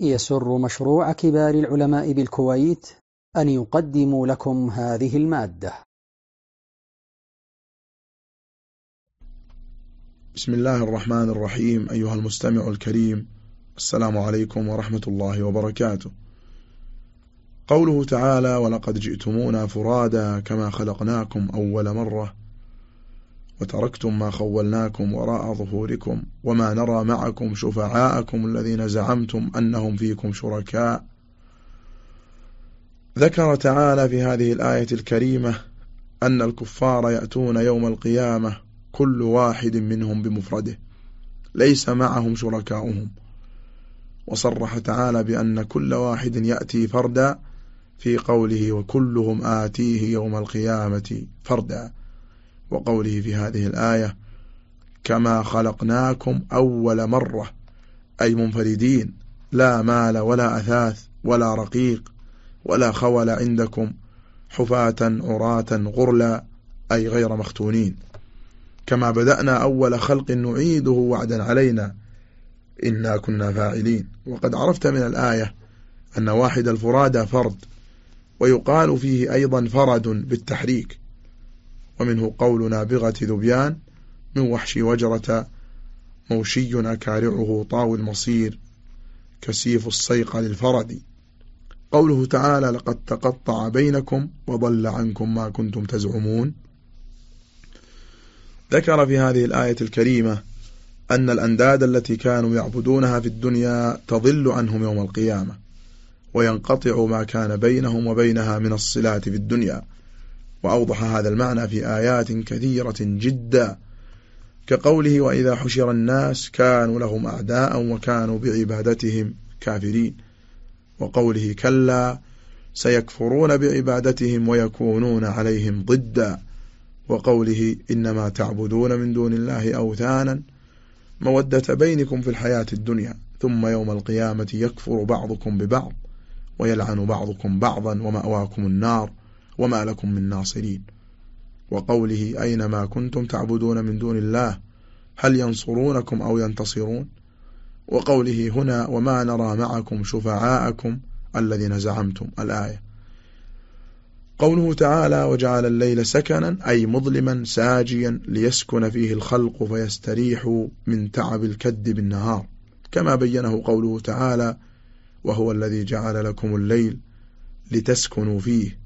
يسر مشروع كبار العلماء بالكويت أن يقدم لكم هذه المادة. بسم الله الرحمن الرحيم أيها المستمع الكريم السلام عليكم ورحمة الله وبركاته. قوله تعالى ولقد جئتمونا فرادا كما خلقناكم أول مرة وتركتم ما خولناكم وراء ظهوركم وما نرى معكم شفعاءكم الذين زعمتم أنهم فيكم شركاء. ذكر تعالى في هذه الآية الكريمة أن الكفار يأتون يوم القيامة كل واحد منهم بمفرده ليس معهم شركاؤهم. وصرح تعالى بأن كل واحد يأتي فردا في قوله وكلهم آتيه يوم القيامة فردا. وقوله في هذه الآية كما خلقناكم أول مرة أي منفردين لا مال ولا أثاث ولا رقيق ولا خول عندكم حفاة عراة غرلا أي غير مختونين. كما بدأنا أول خلق نعيده وعدا علينا إنا كنا فاعلين. وقد عرفت من الآية أن واحد الفرادى فرد ويقال فيه أيضا فرد بالتحريك. ومنه قول نابغة ذبيان من وحش وجرة موشي أكارعه طاوي المصير كسيف الصيق للفرد. قوله تعالى لقد تقطع بينكم وضل عنكم ما كنتم تزعمون ذكر في هذه الآية الكريمة أن الأنداد التي كانوا يعبدونها في الدنيا تضل عنهم يوم القيامة وينقطع ما كان بينهم وبينها من الصلات في الدنيا. وأوضح هذا المعنى في آيات كثيرة جدا كقوله وإذا حشر الناس كانوا لهم أعداء وكانوا بعبادتهم كافرين وقوله كلا سيكفرون بعبادتهم ويكونون عليهم ضدا وقوله إنما تعبدون من دون الله أوثانا مودة بينكم في الحياة الدنيا ثم يوم القيامة يكفر بعضكم ببعض ويلعن بعضكم بعضا ومأواكم النار وما لكم من ناصرين وقوله أينما كنتم تعبدون من دون الله هل ينصرونكم أو ينتصرون وقوله هنا وما نرى معكم شفعاءكم الذين زعمتم الآية قوله تعالى وجعل الليل سكنا أي مظلما ساجيا ليسكن فيه الخلق فيستريحوا من تعب الكد بالنهار كما بينه قوله تعالى وهو الذي جعل لكم الليل لتسكنوا فيه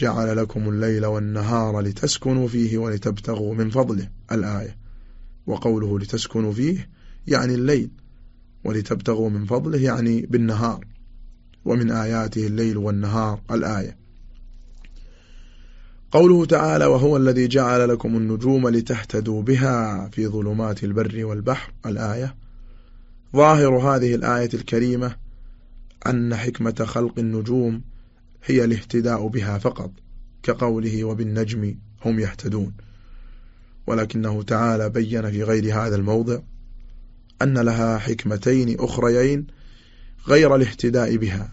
جعل لكم الليل والنهار لتسكنوا فيه ولتبتغوا من فضله. الآية. وقوله لتسكنوا فيه يعني الليل. ولتبتغوا من فضله يعني بالنهار. ومن آياته الليل والنهار. الآية. قوله تعالى وهو الذي جعل لكم النجوم لتهتدوا بها في ظلمات البر والبحر. الآية. ظاهر هذه الآية الكريمة أن حكمة خلق النجوم هي الاهتداء بها فقط كقوله وبالنجم هم يهتدون. ولكنه تعالى بين في غير هذا الموضع أن لها حكمتين أخريين غير الاهتداء بها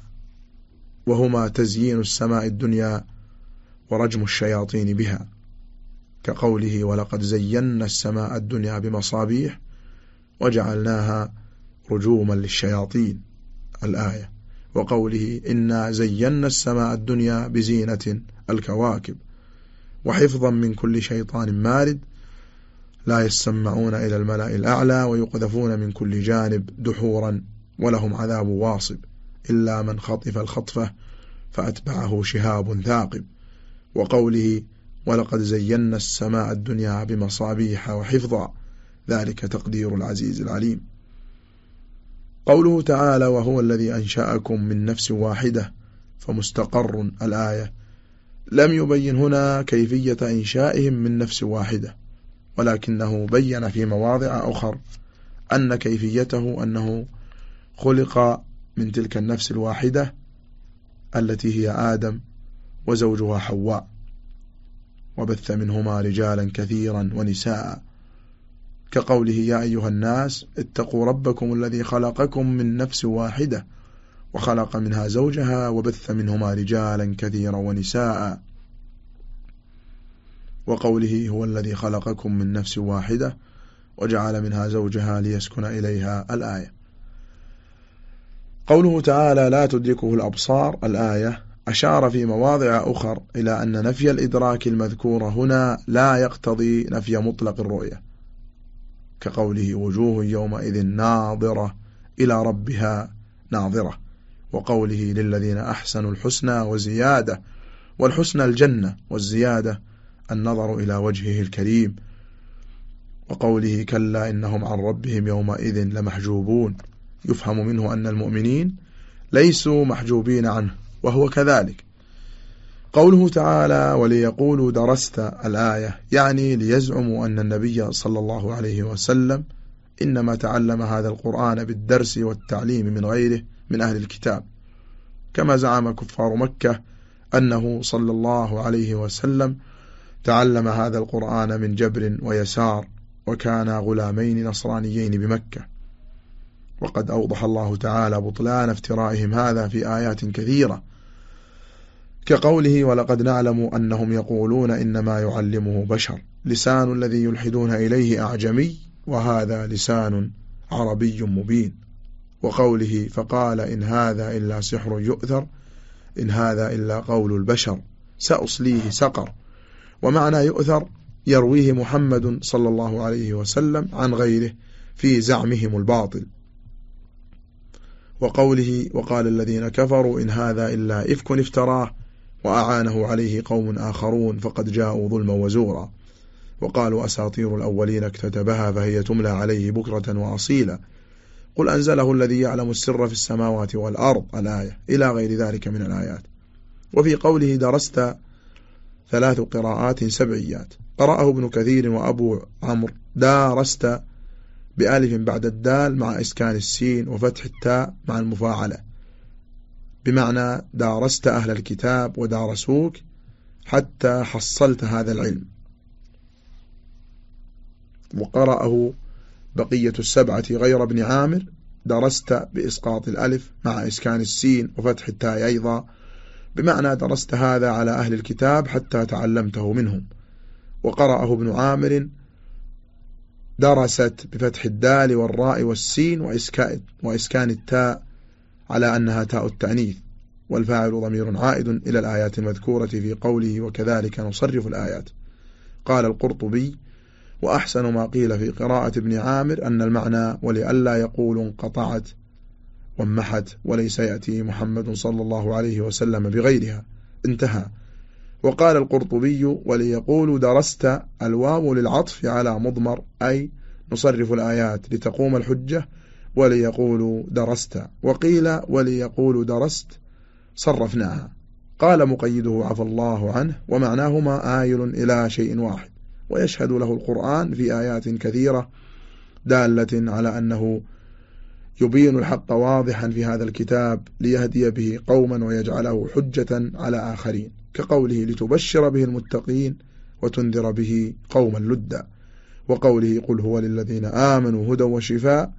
وهما تزيين السماء الدنيا ورجم الشياطين بها كقوله ولقد زينا السماء الدنيا بمصابيح وجعلناها رجوما للشياطين. الآية وقوله إنا زينا السماء الدنيا بزينة الكواكب وحفظا من كل شيطان مارد لا يسمعون إلى الملأ الأعلى ويقذفون من كل جانب دحورا ولهم عذاب واصب إلا من خطف الخطفة فأتبعه شهاب ثاقب وقوله ولقد زينا السماء الدنيا بمصابيح وحفظا ذلك تقدير العزيز العليم قوله تعالى وهو الذي أنشأكم من نفس واحدة فمستقر الآية. لم يبين هنا كيفية إنشائهم من نفس واحدة ولكنه بين في مواضع أخر أن كيفيته أنه خلق من تلك النفس الواحدة التي هي آدم وزوجها حواء وبث منهما رجالا كثيرا ونساء. كقوله يا أيها الناس اتقوا ربكم الذي خلقكم من نفس واحدة وخلق منها زوجها وبث منهما رجالا كثيرا ونساء. وقوله هو الذي خلقكم من نفس واحدة وجعل منها زوجها ليسكن إليها الآية. قوله تعالى لا تدركه الأبصار الآية أشار في مواضع أخر إلى أن نفي الإدراك المذكور هنا لا يقتضي نفي مطلق الرؤية. كقوله وجوه يومئذ ناظرة إلى ربها ناظرة. وقوله للذين أحسنوا الحسنى وزيادة والحسنى الجنة والزيادة النظر إلى وجهه الكريم. وقوله كلا إنهم عن ربهم يومئذ لمحجوبون يفهم منه أن المؤمنين ليسوا محجوبين عنه وهو كذلك. قوله تعالى وليقولوا درست الآية يعني ليزعموا أن النبي صلى الله عليه وسلم إنما تعلم هذا القرآن بالدرس والتعليم من غيره من أهل الكتاب. كما زعم كفار مكة أنه صلى الله عليه وسلم تعلم هذا القرآن من جبر ويسار وكان غلامين نصرانيين بمكة. وقد أوضح الله تعالى بطلان افترائهم هذا في آيات كثيرة. كقوله ولقد نعلم أنهم يقولون إنما يعلمه بشر. لسان الذي يلحدون إليه أعجمي وهذا لسان عربي مبين. وقوله فقال إن هذا إلا سحر يؤثر إن هذا إلا قول البشر. سأصليه سقر. ومعنى يؤثر يرويه محمد صلى الله عليه وسلم عن غيره في زعمهم الباطل. وقوله وقال الذين كفروا إن هذا إلا إفك افتراه وأعانه عليه قوم آخرون فقد جاءوا ظلما وزورا. وقالوا أساطير الأولين اكتتبها فهي تملى عليه بكرة وأصيلا. قل أنزله الذي يعلم السر في السماوات والأرض. الآية. إلى غير ذلك من الآيات. وفي قوله درست ثلاث قراءات سبعيات. قرأه ابن كثير وأبو عمرو. دارست بألف بعد الدال مع إسكان السين وفتح التاء مع المفاعلة. بمعنى دارست أهل الكتاب ودارسوك حتى حصلت هذا العلم. وقرأه بقية السبعة غير ابن عامر درست بإسقاط الألف مع إسكان السين وفتح التاء أيضا بمعنى درست هذا على أهل الكتاب حتى تعلمته منهم. وقرأه ابن عامر درست بفتح الدال والراء والسين وإسكان التاء على أنها تاء التأنيث والفاعل ضمير عائد إلى الآيات المذكورة في قوله وكذلك نصرف الآيات. قال القرطبي وأحسن ما قيل في قراءة ابن عامر أن المعنى ولئلا يقول انقطعت وامحت وليس يأتي محمد صلى الله عليه وسلم بغيرها. انتهى. وقال القرطبي وليقول درست الواو للعطف على مضمر أي نصرف الآيات لتقوم الحجة وليقولوا درست وقيل وليقولوا درست صرفناها. قال مقيده عفى الله عنه ومعناهما آيل إلى شيء واحد ويشهد له القرآن في آيات كثيرة دالة على أنه يبين الحق واضحا في هذا الكتاب ليهدي به قوما ويجعله حجة على آخرين كقوله لتبشر به المتقين وتنذر به قوما لدا وقوله قل هو للذين آمنوا هدى وشفاء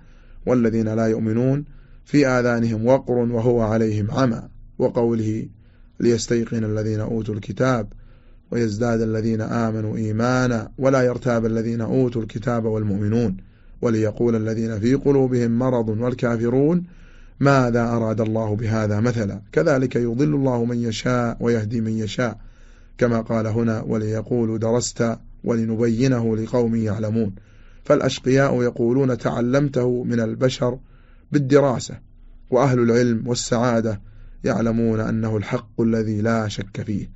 والذين لا يؤمنون في آذانهم وقر وهو عليهم عمى. وقوله ليستيقن الذين أوتوا الكتاب ويزداد الذين آمنوا إيمانا ولا يرتاب الذين أوتوا الكتاب والمؤمنون وليقول الذين في قلوبهم مرض والكافرون ماذا أراد الله بهذا مثلا. كذلك يضل الله من يشاء ويهدي من يشاء. كما قال هنا وليقولوا درست ولنبينه لقوم يعلمون. فالأشقياء يقولون تعلمته من البشر بالدراسة وأهل العلم والسعادة يعلمون أنه الحق الذي لا شك فيه.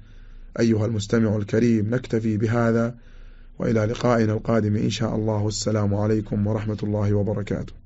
أيها المستمع الكريم نكتفي بهذا وإلى لقائنا القادم إن شاء الله. والسلام عليكم ورحمة الله وبركاته.